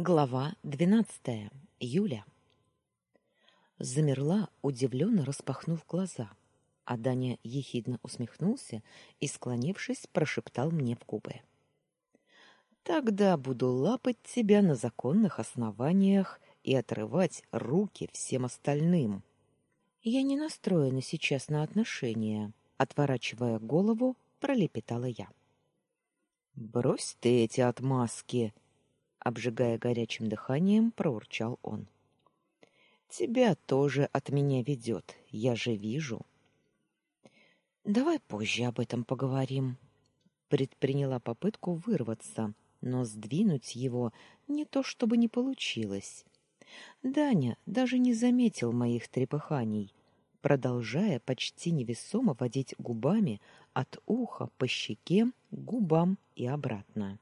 Глава двенадцатая. Юля. Замерла, удивленно распахнув глаза, а Даня ехидно усмехнулся и, склонившись, прошептал мне в губы. «Тогда буду лапать тебя на законных основаниях и отрывать руки всем остальным». Я не настроена сейчас на отношения, отворачивая голову, пролепетала я. «Брось ты эти отмазки!» Обжигая горячим дыханием, проурчал он. Тебя тоже от меня ведет, я же вижу. Давай позже об этом поговорим. Предприняла попытку вырваться, но сдвинуть его не то чтобы не получилось. Даня даже не заметил моих трепыханий, продолжая почти невесомо водить губами от уха по щеке к губам и обратно.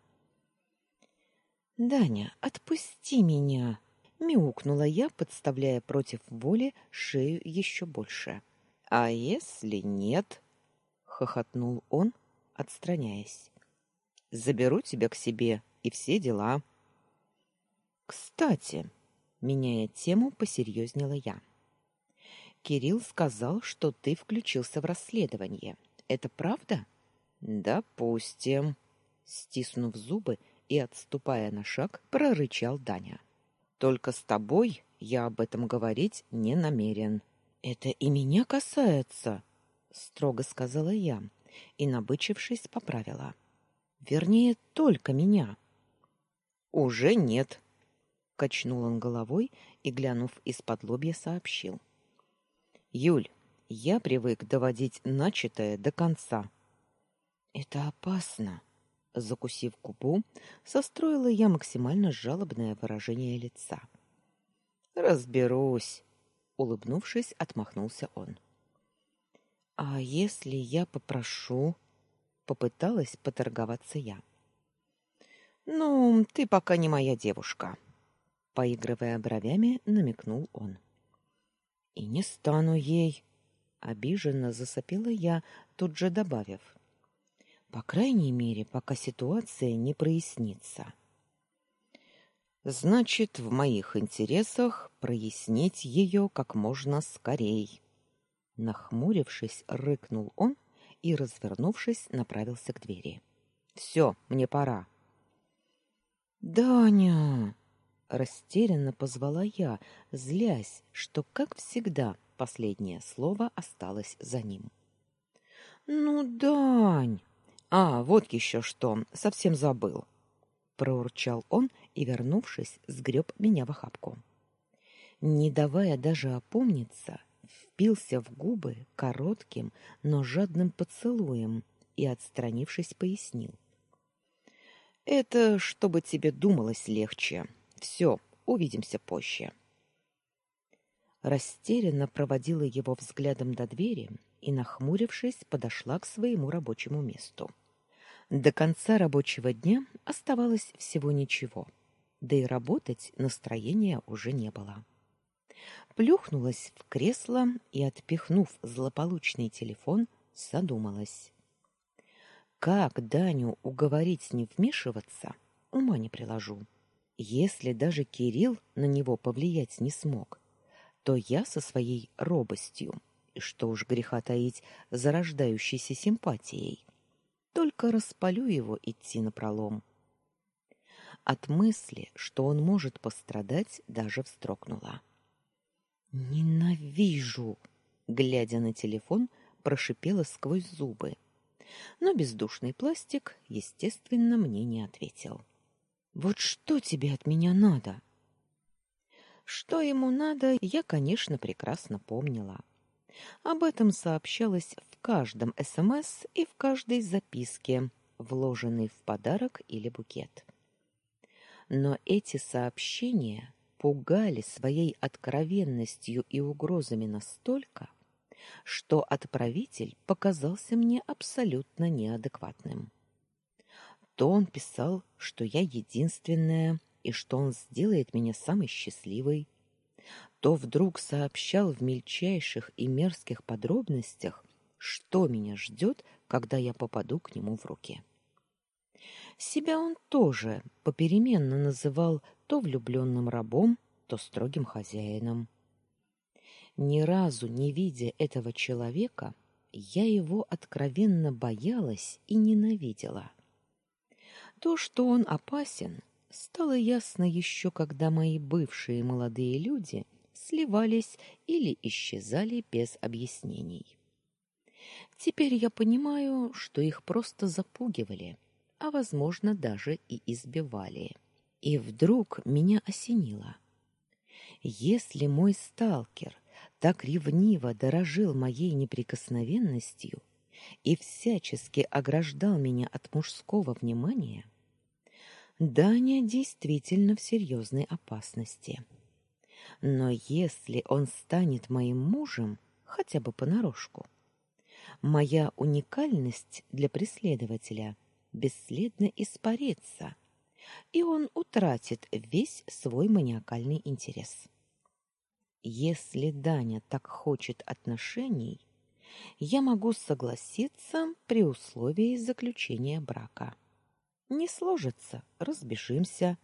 Даня, отпусти меня, мяукнула я, подставляя против воли шею еще больше. А если нет? хохотнул он, отстраняясь. Заберу тебя к себе и все дела. Кстати, меняя тему, посерьезнела я. Кирилл сказал, что ты включился в расследование. Это правда? Допустим, стиснув зубы, и, отступая на шаг, прорычал Даня. «Только с тобой я об этом говорить не намерен». «Это и меня касается», — строго сказала я и, набычившись, поправила. «Вернее, только меня». «Уже нет», — качнул он головой и, глянув из-под лобья, сообщил. «Юль, я привык доводить начатое до конца». «Это опасно», Закусив губу, состроила я максимально жалобное выражение лица. Разберусь, улыбнувшись, отмахнулся он. А если я попрошу, попыталась поторговаться я. Ну, ты пока не моя девушка, поигрывая бровями, намекнул он. И не стану ей, обиженно засопела я, тут же добавив: по крайней мере, пока ситуация не прояснится. Значит, в моих интересах прояснить ее как можно скорей. Нахмурившись, рыкнул он и, развернувшись, направился к двери. Все, мне пора. Даня, растерянно позвала я, злясь, что, как всегда, последнее слово осталось за ним. Ну, Дань, а, вот еще что, совсем забыл, проурчал он и, вернувшись, сгреб меня в охапку. Не давая даже опомниться, впился в губы коротким, но жадным поцелуем и, отстранившись, пояснил: "Это чтобы тебе думалось легче. Все, увидимся позже". Растерянно проводила его взглядом до двери и, нахмурившись, подошла к своему рабочему месту. До конца рабочего дня оставалось всего ничего, да и работать настроения уже не было. Плюхнулась в кресло и, отпихнув злополучный телефон, задумалась. Как Даню уговорить не вмешиваться, ума не приложу. Если даже Кирилл на него повлиять не смог, то я со своей робостью и что уж греха таить, зарождающейся симпатией. Только распалю его идти на пролом. От мысли, что он может пострадать, даже встрогнула. Ненавижу, глядя на телефон, прошипела сквозь зубы. Но бездушный пластик, естественно, мне не ответил. Вот что тебе от меня надо? Что ему надо, я, конечно, прекрасно помнила. Об этом сообщалось в каждом СМС и в каждой записке, вложенной в подарок или букет. Но эти сообщения пугали своей откровенностью и угрозами настолько, что отправитель показался мне абсолютно неадекватным. То он писал, что я единственная и что он сделает меня самой счастливой, то вдруг сообщал в мельчайших и мерзких подробностях, что меня ждет, когда я попаду к нему в руки. Себя он тоже попеременно называл то влюбленным рабом, то строгим хозяином. Ни разу не видя этого человека, я его откровенно боялась и ненавидела. То, что он опасен, стало ясно еще, когда мои бывшие молодые люди сливались или исчезали без объяснений. Теперь я понимаю, что их просто запугивали, а, возможно, даже и избивали. И вдруг меня осенило. Если мой сталкер так ревниво дорожил моей неприкосновенностью и всячески ограждал меня от мужского внимания, Даня действительно в серьезной опасности. Но если он станет моим мужем, хотя бы понарошку, моя уникальность для преследователя бесследно испарится, и он утратит весь свой маниакальный интерес. Если Даня так хочет отношений, я могу согласиться при условии заключения брака. Не сложится, разбежимся.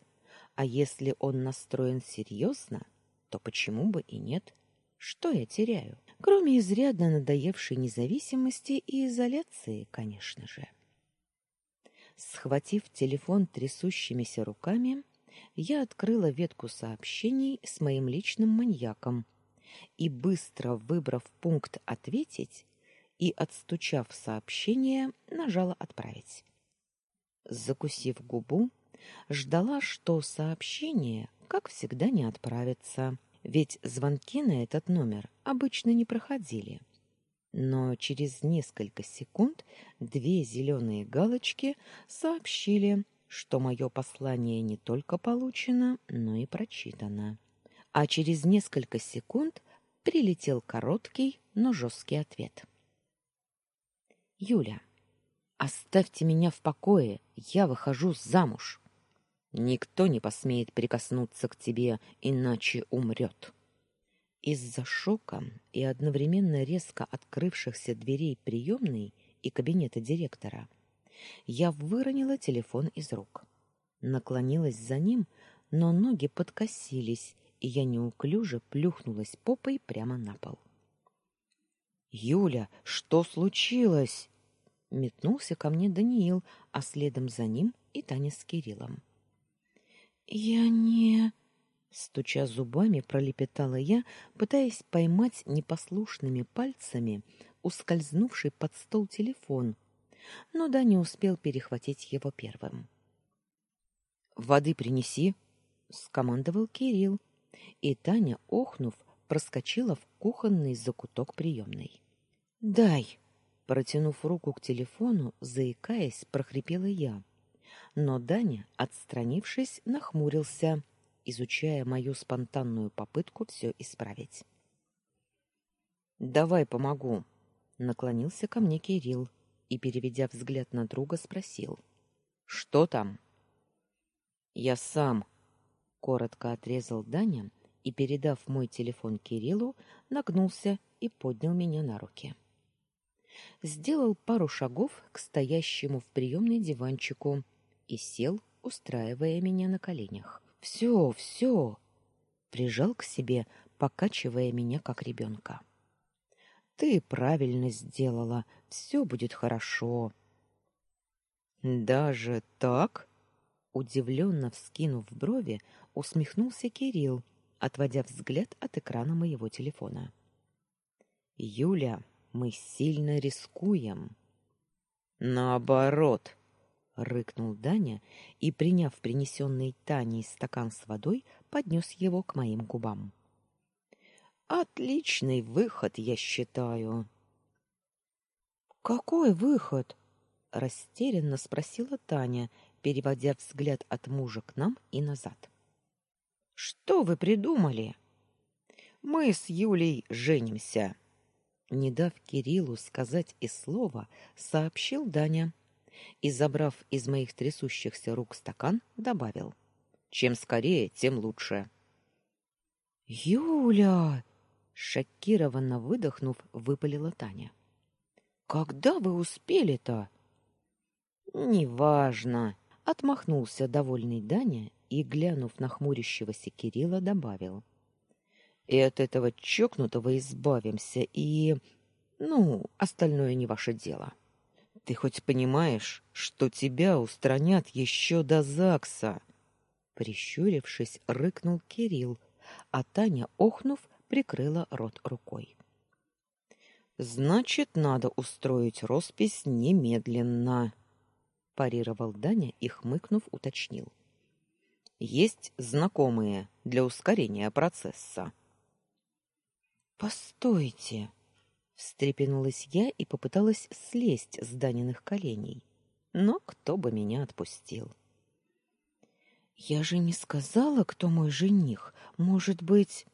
А если он настроен серьезно, то почему бы и нет? Что я теряю? Кроме изрядно надоевшей независимости и изоляции, конечно же. Схватив телефон трясущимися руками, я открыла ветку сообщений с моим личным маньяком и, быстро выбрав пункт «Ответить» и отстучав сообщение, нажала «Отправить». Закусив губу, ждала, что сообщение, как всегда, не отправится, ведь звонки на этот номер обычно не проходили. Но через несколько секунд две зеленые галочки сообщили, что мое послание не только получено, но и прочитано. А через несколько секунд прилетел короткий, но жесткий ответ. Юля, оставьте меня в покое, я выхожу замуж. Никто не посмеет прикоснуться к тебе, иначе умрет. Из-за шока и одновременно резко открывшихся дверей приемной и кабинета директора я выронила телефон из рук. Наклонилась за ним, но ноги подкосились, и я неуклюже плюхнулась попой прямо на пол. Юля, что случилось? метнулся ко мне Даниил, а следом за ним и Таня с Кириллом. Я не стуча зубами, пролепетала я, пытаясь поймать непослушными пальцами ускользнувший под стол телефон, но да не успел перехватить его первым. Воды принеси, скомандовал Кирилл, и Таня, охнув, проскочила в кухонный закуток приемной. Дай, протянув руку к телефону, заикаясь, прохрипела я. Но Даня, отстранившись, нахмурился, изучая мою спонтанную попытку все исправить. Давай помогу, наклонился ко мне Кирилл и, переведя взгляд на друга, спросил: "Что там?" "Я сам", коротко отрезал Даня и, передав мой телефон Кириллу, нагнулся и поднял меня на руки. Сделал пару шагов к стоящему в приемной диванчику и сел, устраивая меня на коленях. «Все, все!» Прижал к себе, покачивая меня как ребенка. Ты правильно сделала, все будет хорошо. Даже так? Удивленно вскинув брови, усмехнулся Кирилл, отводя взгляд от экрана моего телефона. Юля, мы сильно рискуем. Наоборот, рыкнул Даня и, приняв принесенный Таней стакан с водой, поднес его к моим губам. Отличный выход, я считаю. Какой выход? растерянно спросила Таня, переводя взгляд от мужа к нам и назад. Что вы придумали? Мы с Юлей женимся. Не дав Кириллу сказать и слова, сообщил Даня и, забрав из моих трясущихся рук стакан, добавил: "Чем скорее, тем лучше". Юля, Шокированно выдохнув, выпалила Таня. Когда вы успели-то? Неважно, отмахнулся довольный Даня и, глянув на хмурящегося Кирилла, добавил: И от этого чокнутого избавимся, и ну, остальное не ваше дело. Ты хоть понимаешь, что тебя устранят еще до ЗАГСа? Прищурившись, рыкнул Кирилл, а Таня, охнув, прикрыла рот рукой. Значит, надо устроить роспись немедленно, парировал Даня и хмыкнув уточнил. Есть знакомые для ускорения процесса. Постойте, встрепенулась я и попыталась слезть с Даниных коленей. Но кто бы меня отпустил? Я же не сказала, кто мой жених. Может быть,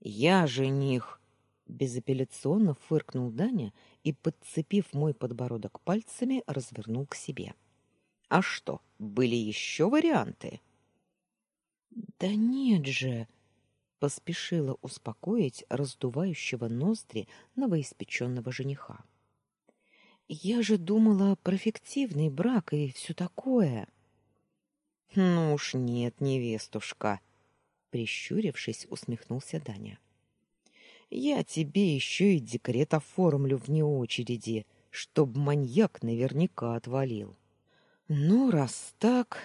я жених, безапелляционно фыркнул Даня и, подцепив мой подбородок пальцами, развернул к себе. А что, были еще варианты? Да нет же, поспешила успокоить раздувающего ноздри новоиспеченного жениха. Я же думала про фиктивный брак и все такое. Ну уж нет, невестушка, прищурившись, усмехнулся Даня. Я тебе еще и декрет оформлю вне очереди, чтоб маньяк наверняка отвалил. Ну раз так,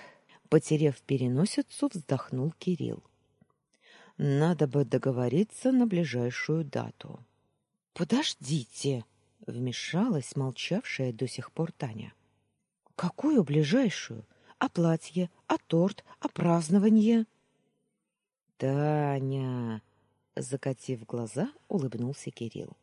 потеряв переносицу, вздохнул Кирилл. Надо бы договориться на ближайшую дату. Подождите, вмешалась молчавшая до сих пор Таня. Какую ближайшую? А платье, а торт, а празднование? Таня, закатив глаза, улыбнулся Кирилл.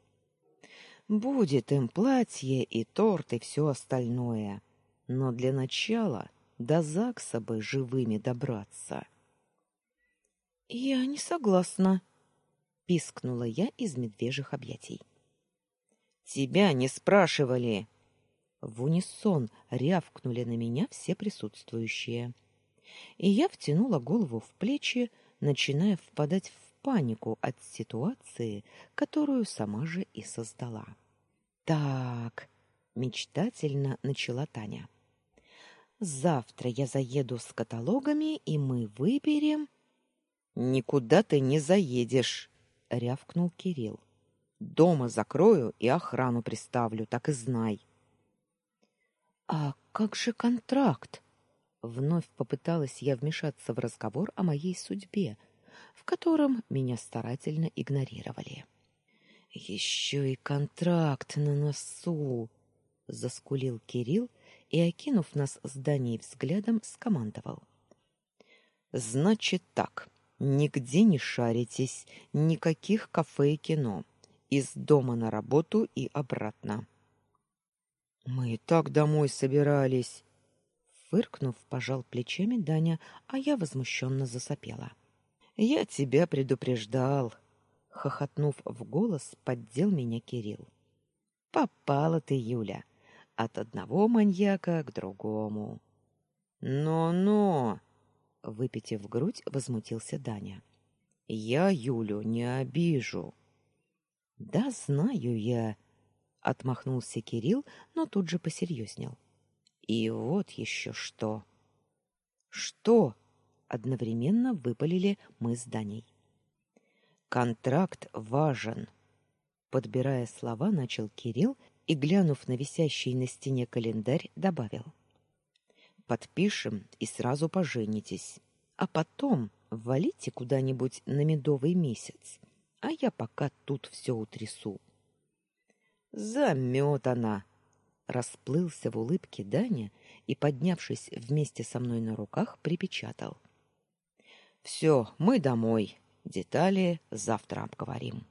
Будет им платье и торт и все остальное, но для начала до ЗАГСа бы живыми добраться. Я не согласна, пискнула я из медвежьих объятий. Тебя не спрашивали. В унисон рявкнули на меня все присутствующие. И я втянула голову в плечи, начиная впадать в панику от ситуации, которую сама же и создала. Так, мечтательно начала Таня. Завтра я заеду с каталогами, и мы выберем Никуда ты не заедешь, рявкнул Кирилл. Дома закрою и охрану приставлю, так и знай. А как же контракт? Вновь попыталась я вмешаться в разговор о моей судьбе, в котором меня старательно игнорировали. Еще и контракт на носу, заскулил Кирилл и окинув нас с Даней взглядом, скомандовал: Значит так, Нигде не шаритесь, никаких кафе и кино. Из дома на работу и обратно. Мы и так домой собирались. Фыркнув, пожал плечами Даня, а я возмущенно засопела. Я тебя предупреждал, хохотнув в голос, поддел меня Кирилл. Попала ты, Юля, от одного маньяка к другому. Но-но, выпитив грудь, возмутился Даня. Я Юлю не обижу. Да знаю я, отмахнулся Кирилл, но тут же посерьезнел. И вот еще что. Что? одновременно выпалили мы с Даней. Контракт важен. Подбирая слова, начал Кирилл и глянув на висящий на стене календарь, добавил: подпишем и сразу поженитесь. А потом валите куда-нибудь на медовый месяц, а я пока тут все утрясу. Заметана! Расплылся в улыбке Даня и, поднявшись вместе со мной на руках, припечатал. Все, мы домой. Детали завтра обговорим.